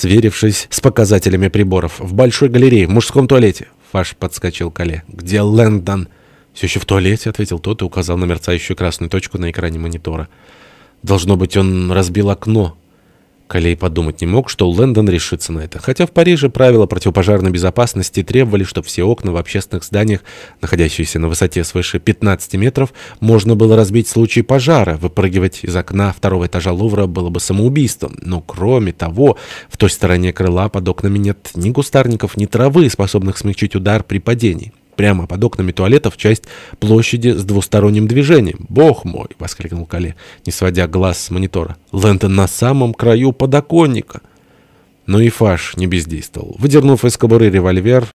сверившись с показателями приборов. «В большой галерее, в мужском туалете». Фаш подскочил к Кале. «Где Лэндон?» «Все еще в туалете», — ответил тот и указал на мерцающую красную точку на экране монитора. «Должно быть, он разбил окно». Калей подумать не мог, что Лэндон решится на это. Хотя в Париже правила противопожарной безопасности требовали, чтобы все окна в общественных зданиях, находящиеся на высоте свыше 15 метров, можно было разбить в случае пожара. Выпрыгивать из окна второго этажа Лувра было бы самоубийством. Но кроме того, в той стороне крыла под окнами нет ни густарников, ни травы, способных смягчить удар при падении прямо под окнами туалетов часть площади с двусторонним движением. «Бог мой!» — воскликнул Кале, не сводя глаз с монитора. «Лэндон на самом краю подоконника!» Но и Фаш не бездействовал. Выдернув из кобуры револьвер,